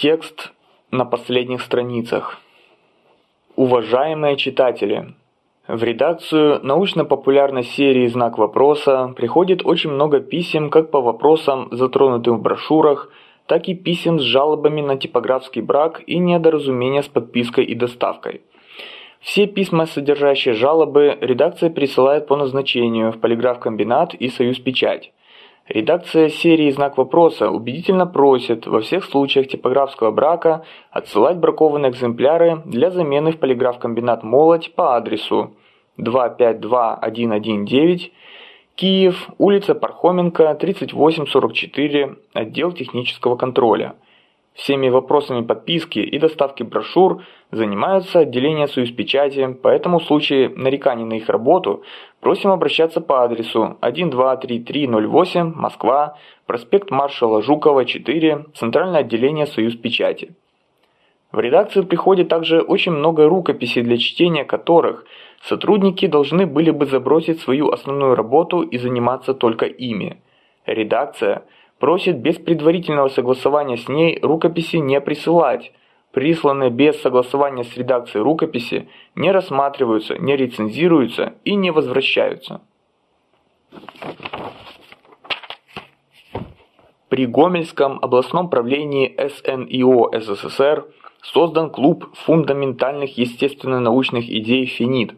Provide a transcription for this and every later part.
Текст на последних страницах. Уважаемые читатели, в редакцию научно-популярной серии «Знак вопроса» приходит очень много писем как по вопросам, затронутым в брошюрах, так и писем с жалобами на типографский брак и недоразумения с подпиской и доставкой. Все письма, содержащие жалобы, редакция присылает по назначению в полиграф-комбинат и Союз Печать. Редакция серии «Знак вопроса» убедительно просит во всех случаях типографского брака отсылать бракованные экземпляры для замены в полиграф-комбинат «Молодь» по адресу 252119, Киев, улица Пархоменко, 3844, отдел технического контроля – Всеми вопросами подписки и доставки брошюр занимаются отделения Союзпечати, поэтому в случае нареканий на их работу просим обращаться по адресу 123308, Москва, проспект маршала Жукова, 4, Центральное отделение Союзпечати. В редакцию приходит также очень много рукописей, для чтения которых сотрудники должны были бы забросить свою основную работу и заниматься только ими. Редакция – Просит без предварительного согласования с ней рукописи не присылать. Присланные без согласования с редакцией рукописи не рассматриваются, не рецензируются и не возвращаются. При Гомельском областном правлении СНИО СССР создан клуб фундаментальных естественно-научных идей «Финит».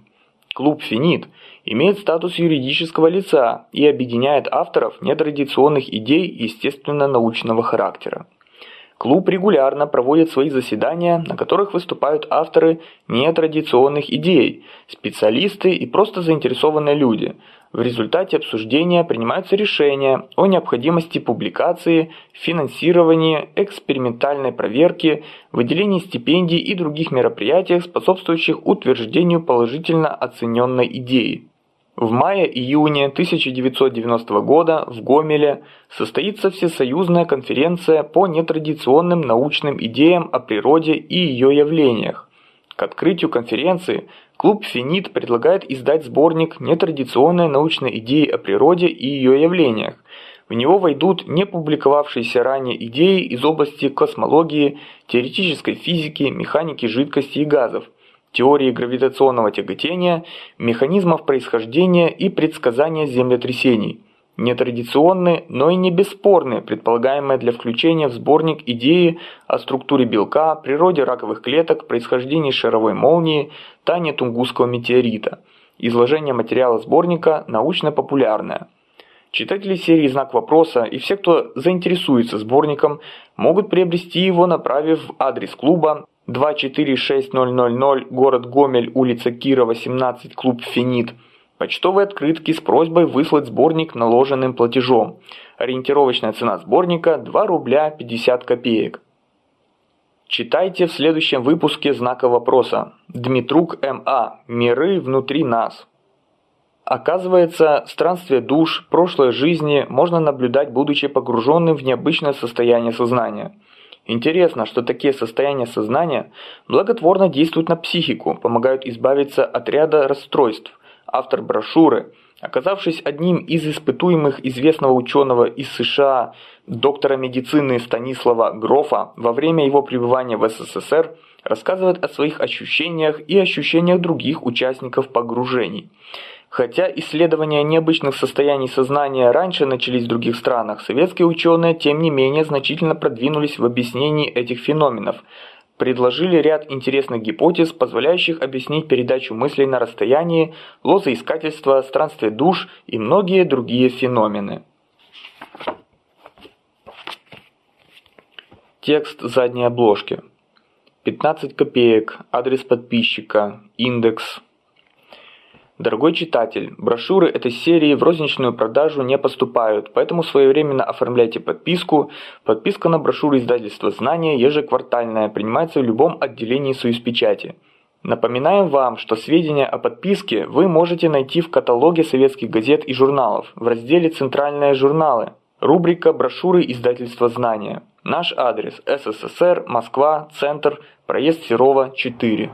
Клуб «Финит» имеет статус юридического лица и объединяет авторов нетрадиционных идей естественно-научного характера. Клуб регулярно проводит свои заседания, на которых выступают авторы нетрадиционных идей, специалисты и просто заинтересованные люди. В результате обсуждения принимаются решения о необходимости публикации, финансировании, экспериментальной проверки, выделении стипендий и других мероприятиях, способствующих утверждению положительно оцененной идеи. В мае-июне 1990 года в Гомеле состоится Всесоюзная конференция по нетрадиционным научным идеям о природе и ее явлениях. К открытию конференции клуб «Финит» предлагает издать сборник «Нетрадиционные научные идеи о природе и ее явлениях». В него войдут не публиковавшиеся ранее идеи из области космологии, теоретической физики, механики жидкости и газов – теории гравитационного тяготения, механизмов происхождения и предсказания землетрясений. Нетрадиционные, но и не бесспорные, предполагаемые для включения в сборник идеи о структуре белка, природе раковых клеток, происхождении шаровой молнии, тайне Тунгусского метеорита. Изложение материала сборника научно-популярное. Читатели серии «Знак вопроса» и все, кто заинтересуется сборником, могут приобрести его, направив адрес клуба 246000, город Гомель, улица Кирова, 17, клуб «Финит». Почтовые открытки с просьбой выслать сборник наложенным платежом. Ориентировочная цена сборника 2 рубля 50 копеек. Читайте в следующем выпуске знака вопроса. Дмитрук М.А. Миры внутри нас. Оказывается, странствие душ, прошлой жизни можно наблюдать, будучи погруженным в необычное состояние сознания – Интересно, что такие состояния сознания благотворно действуют на психику, помогают избавиться от ряда расстройств. Автор брошюры, оказавшись одним из испытуемых известного ученого из США, доктора медицины Станислава Грофа, во время его пребывания в СССР, рассказывает о своих ощущениях и ощущениях других участников погружений – Хотя исследования необычных состояний сознания раньше начались в других странах, советские ученые, тем не менее, значительно продвинулись в объяснении этих феноменов, предложили ряд интересных гипотез, позволяющих объяснить передачу мыслей на расстоянии, лозоискательство, странствие душ и многие другие феномены. Текст задней обложки. 15 копеек, адрес подписчика, индекс Дорогой читатель, брошюры этой серии в розничную продажу не поступают, поэтому своевременно оформляйте подписку. Подписка на брошюры издательства «Знания» ежеквартальная, принимается в любом отделении Союзпечати. Напоминаем вам, что сведения о подписке вы можете найти в каталоге советских газет и журналов в разделе «Центральные журналы». Рубрика «Брошюры издательства «Знания». Наш адрес – СССР, Москва, Центр, проезд Серова, 4.